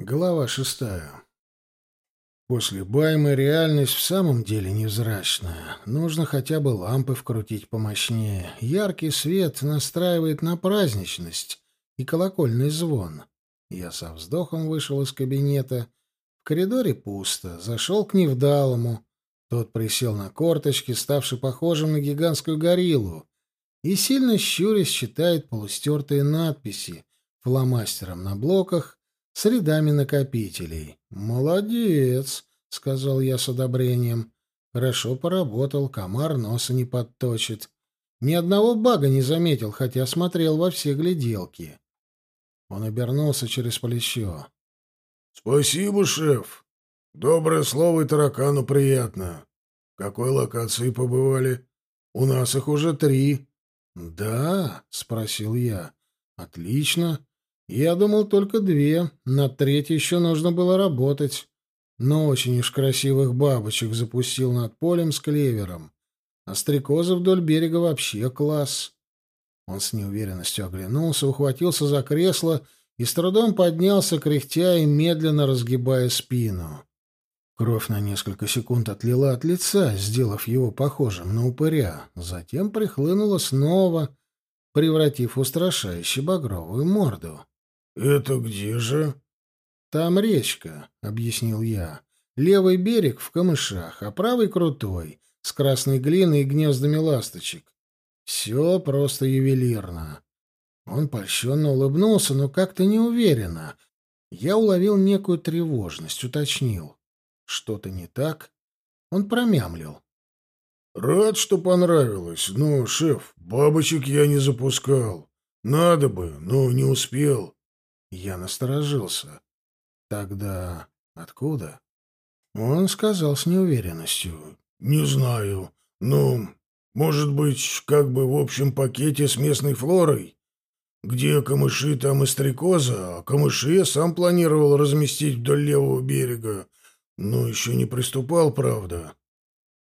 Глава шестая. После Баймы реальность в самом деле невзрачная. Нужно хотя бы лампы вкрутить помощнее. Яркий свет настраивает на праздничность и колокольный звон. Я со вздохом вышел из кабинета. В коридоре пусто. Зашел к Невдалому. Тот присел на корточки, ставший похожим на гигантскую гориллу, и сильно щурясь читает полустертые надписи фломастером на блоках с рядами накопителей. «Молодец!» — сказал я с одобрением. «Хорошо поработал, комар носа не подточит. Ни одного бага не заметил, хотя смотрел во все гляделки». Он обернулся через плечо. «Спасибо, шеф. Доброе слово и таракану приятно. В какой локации побывали? У нас их уже три». «Да?» — спросил я. «Отлично. Я думал только две, над третьей еще нужно было работать. Но очень уж красивых бабочек запустил над полем с клевером. А стрекозы вдоль берега вообще класс. Он с неуверенностью оглянулся, ухватился за кресло и с трудом поднялся, кряхтя и медленно разгибая спину. Кровь на несколько секунд отлила от лица, сделав его похожим на упыря, затем прихлынула снова, превратив устрашающе багровую морду. «Это где же?» «Там речка», — объяснил я. «Левый берег в камышах, а правый крутой, с красной глиной и гнездами ласточек. Все просто ювелирно». Он польщенно улыбнулся, но как-то неуверенно. Я уловил некую тревожность, уточнил. «Что-то не так?» Он промямлил. «Рад, что понравилось, но, шеф, бабочек я не запускал. Надо бы, но не успел. Я насторожился. Тогда откуда? Он сказал с неуверенностью. «Не знаю. Ну, может быть, как бы в общем пакете с местной флорой? Где камыши, там и стрекоза, а камыши я сам планировал разместить вдоль левого берега, но еще не приступал, правда».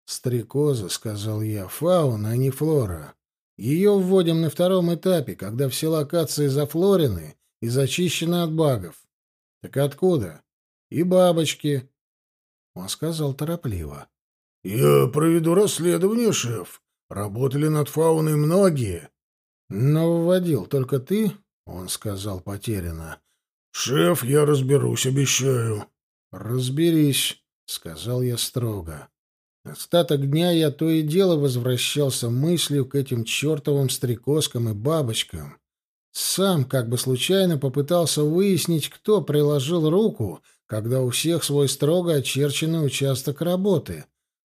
«Стрекоза», — сказал я, — «фауна, а не флора. Ее вводим на втором этапе, когда все локации зафлорены и зачищены от багов. Так откуда? И бабочки. Он сказал торопливо. Я проведу расследование, шеф. Работали над фауной многие. Но вводил только ты, он сказал потерянно. Шеф, я разберусь, обещаю. Разберись, сказал я строго. Остаток дня я то и дело возвращался мыслью к этим чертовым стрекозкам и бабочкам. Сам как бы случайно попытался выяснить, кто приложил руку, когда у всех свой строго очерченный участок работы,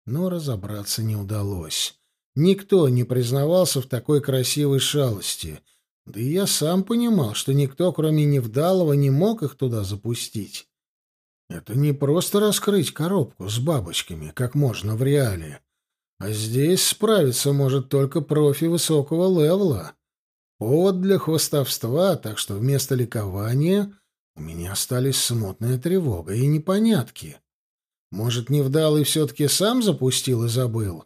но разобраться не удалось. Никто не признавался в такой красивой шалости. Да и я сам понимал, что никто, кроме Невдалова, не мог их туда запустить. Это не просто раскрыть коробку с бабочками, как можно в реале. А здесь справиться может только профи высокого левела. Повод для хвостовства, так что вместо ликования у меня остались смутная тревога и непонятки. Может, невдалый все-таки сам запустил и забыл?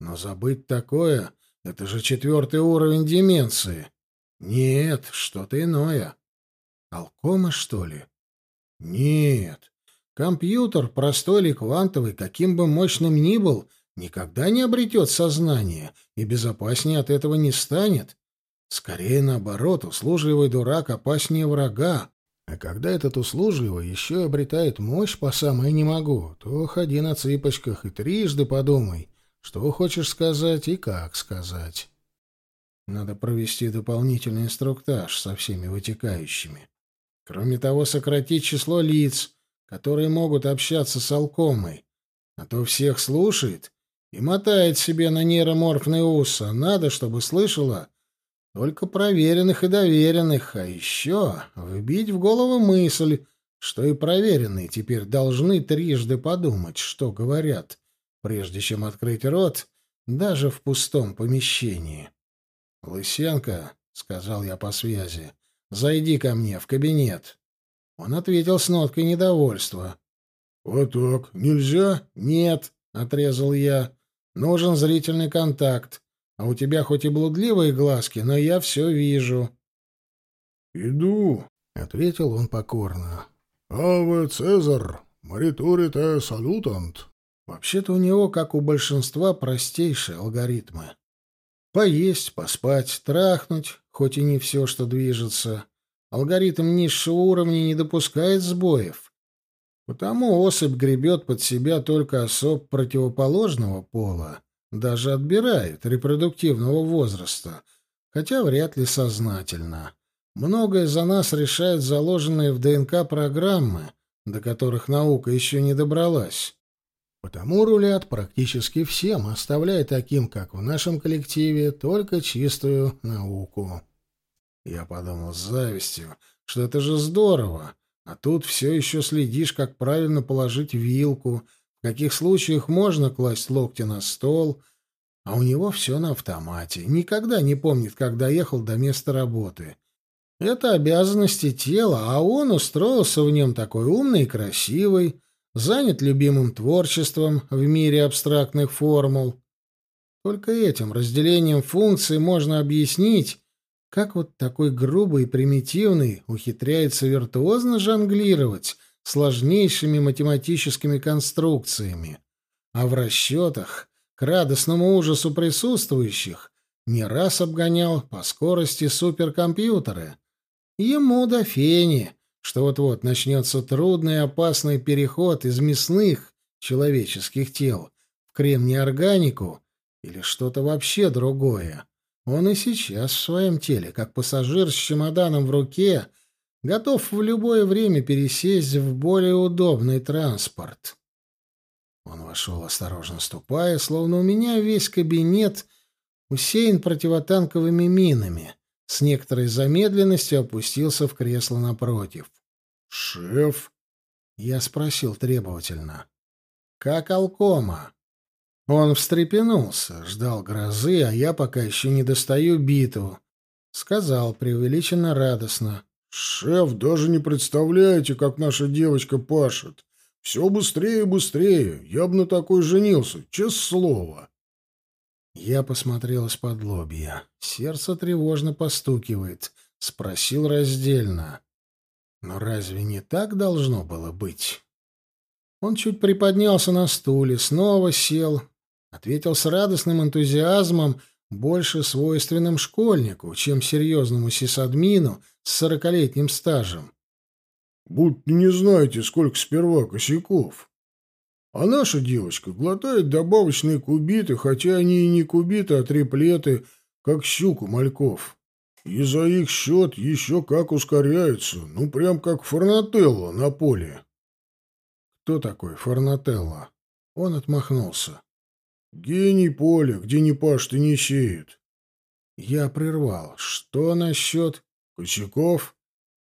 Но забыть такое — это же четвертый уровень деменции. Нет, что-то иное. Алкома, что ли? Нет. Компьютер, простой или квантовый, каким бы мощным ни был, никогда не обретет сознание и безопаснее от этого не станет. Скорее наоборот, услужливый дурак опаснее врага. А когда этот услужливый еще обретает мощь по самое не могу, то ходи на цыпочках и трижды подумай, что хочешь сказать и как сказать. Надо провести дополнительный инструктаж со всеми вытекающими. Кроме того, сократить число лиц, которые могут общаться с Алкомой. А то всех слушает и мотает себе на нейроморфные уса. Надо, чтобы слышала только проверенных и доверенных, а еще вбить в голову мысль, что и проверенные теперь должны трижды подумать, что говорят, прежде чем открыть рот, даже в пустом помещении. «Лысенко», — сказал я по связи, — «зайди ко мне в кабинет». Он ответил с ноткой недовольства. «Вот так, нельзя?» «Нет», — отрезал я, — «нужен зрительный контакт. А у тебя хоть и блудливые глазки, но я все вижу. — Иду, — ответил он покорно. «Аве Цезар, моритурите салютант». Вообще-то у него, как у большинства, простейшие алгоритмы. Поесть, поспать, трахнуть, хоть и не все, что движется. Алгоритм низшего уровня не допускает сбоев. Потому особь гребет под себя только особ противоположного пола, даже отбирает репродуктивного возраста, хотя вряд ли сознательно. Многое за нас решают заложенные в ДНК программы, до которых наука еще не добралась. Потому рулят практически всем, оставляя таким, как в нашем коллективе, только чистую науку. Я подумал с завистью, что это же здорово, а тут все еще следишь, как правильно положить вилку, в каких случаях можно класть локти на стол, а у него все на автомате, никогда не помнит, как доехал до места работы. Это обязанности тела, а он устроился в нем такой умный и красивый, занят любимым творчеством в мире абстрактных формул. Только этим разделением функций можно объяснить, как вот такой грубый и примитивный ухитряется виртуозно жонглировать сложнейшими математическими конструкциями, а в расчетах, к радостному ужасу присутствующих, не раз обгонял по скорости суперкомпьютеры. Ему до фени, что вот-вот начнется трудный и опасный переход из мясных человеческих тел в кремнеорганику или что-то вообще другое. Он и сейчас в своем теле, как пассажир с чемоданом в руке, готов в любое время пересесть в более удобный транспорт. Он вошел, осторожно ступая, словно у меня весь кабинет усеян противотанковыми минами. С некоторой замедленностью опустился в кресло напротив. «Шеф?» Я спросил требовательно. «Как Алкома?» Он встрепенулся, ждал грозы, а я пока еще не достаю биту. Сказал преувеличенно радостно. «Шеф, даже не представляете, как наша девочка пашет. Все быстрее и быстрее. Я бы на такой женился, честное слово». Я посмотрел из-под лобья. Сердце тревожно постукивает. Спросил раздельно. Но разве не так должно было быть? Он чуть приподнялся на стуле, снова сел, ответил с радостным энтузиазмом, больше свойственным школьнику, чем серьезному сисадмину с сорокалетним стажем. «Будто не знаете, сколько сперва косяков. А наша девочка глотает добавочные кубиты, хотя они и не кубиты, а триплеты, как щуку мальков. И за их счет еще как ускоряются, ну прям как Форнателло на поле. Кто такой Форнателло? Он отмахнулся. Гений поля, где не пашет и не сеет. Я прервал. Что насчет косяков?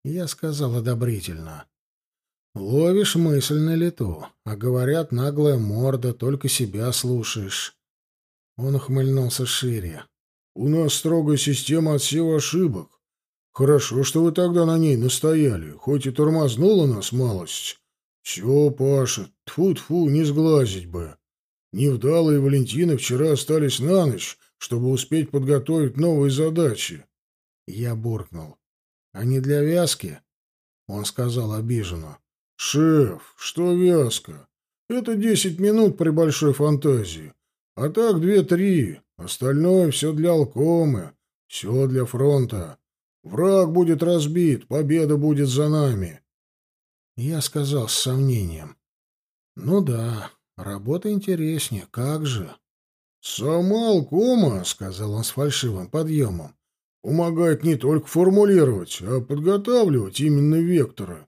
Я сказал одобрительно. Ловишь мысль на лету, а говорят наглая морда, только себя слушаешь. Он ухмыльнулся шире. У нас строгая система отсева ошибок. Хорошо, что вы тогда на ней настояли, хоть и тормознула нас малость. Все, Паша, тфу-тфу, не сглазить бы. Невдалые и Валентина вчера остались на ночь, чтобы успеть подготовить новые задачи. Я буркнул. Они для вязки? Он сказал обиженно. Шеф, что вязка? Это десять минут при большой фантазии. А так две-три. Остальное все для Алкомы, все для фронта. Враг будет разбит, победа будет за нами. Я сказал с сомнением. Ну да, работа интереснее, как же. Сама Алкома, сказал он с фальшивым подъемом, помогает не только формулировать, а подготавливать именно векторы.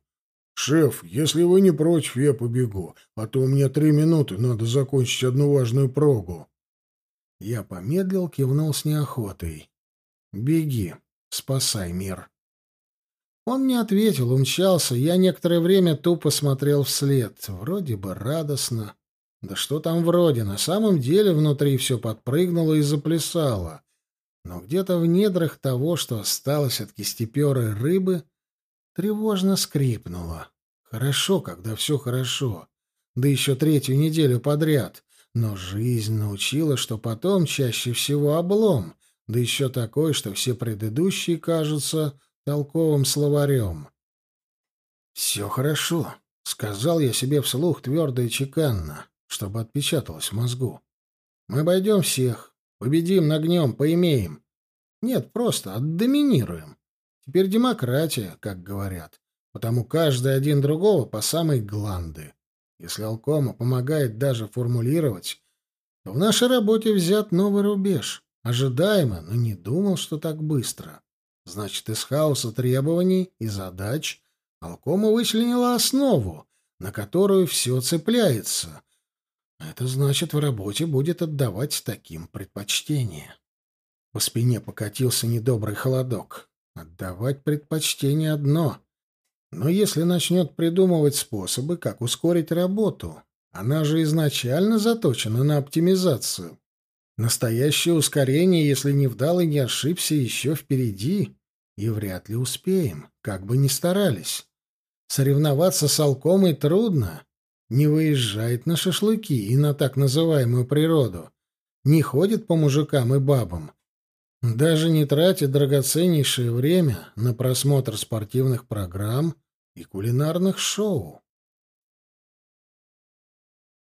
«Шеф, если вы не против, я побегу, а то у меня три минуты, надо закончить одну важную прогу». Я помедлил, кивнул с неохотой. «Беги, спасай мир». Он не ответил, умчался. Я некоторое время тупо смотрел вслед. Вроде бы радостно. Да что там вроде, на самом деле внутри все подпрыгнуло и заплясало. Но где-то в недрах того, что осталось от кистеперой рыбы, тревожно скрипнуло. Хорошо, когда все хорошо. Да еще третью неделю подряд. Но жизнь научила, что потом чаще всего облом, да еще такой, что все предыдущие кажутся толковым словарем. «Все хорошо», — сказал я себе вслух твердо и чеканно, чтобы отпечаталось в мозгу. «Мы обойдем всех, победим, нагнем, поимеем. Нет, просто отдоминируем. Теперь демократия, как говорят, потому каждый один другого по самой гланды. Если Алкома помогает даже формулировать, то в нашей работе взят новый рубеж. Ожидаемо, но не думал, что так быстро. Значит, из хаоса требований и задач Алкома вычленила основу, на которую все цепляется. Это значит, в работе будет отдавать таким предпочтение. По спине покатился недобрый холодок. Отдавать предпочтение одно. Но если начнет придумывать способы, как ускорить работу, она же изначально заточена на оптимизацию. Настоящее ускорение, если не вдал и не ошибся, еще впереди, и вряд ли успеем, как бы ни старались. Соревноваться с Алкомой трудно. Не выезжает на шашлыки и на так называемую природу. Не ходит по мужикам и бабам. Даже не тратит драгоценнейшее время на просмотр спортивных программ и кулинарных шоу.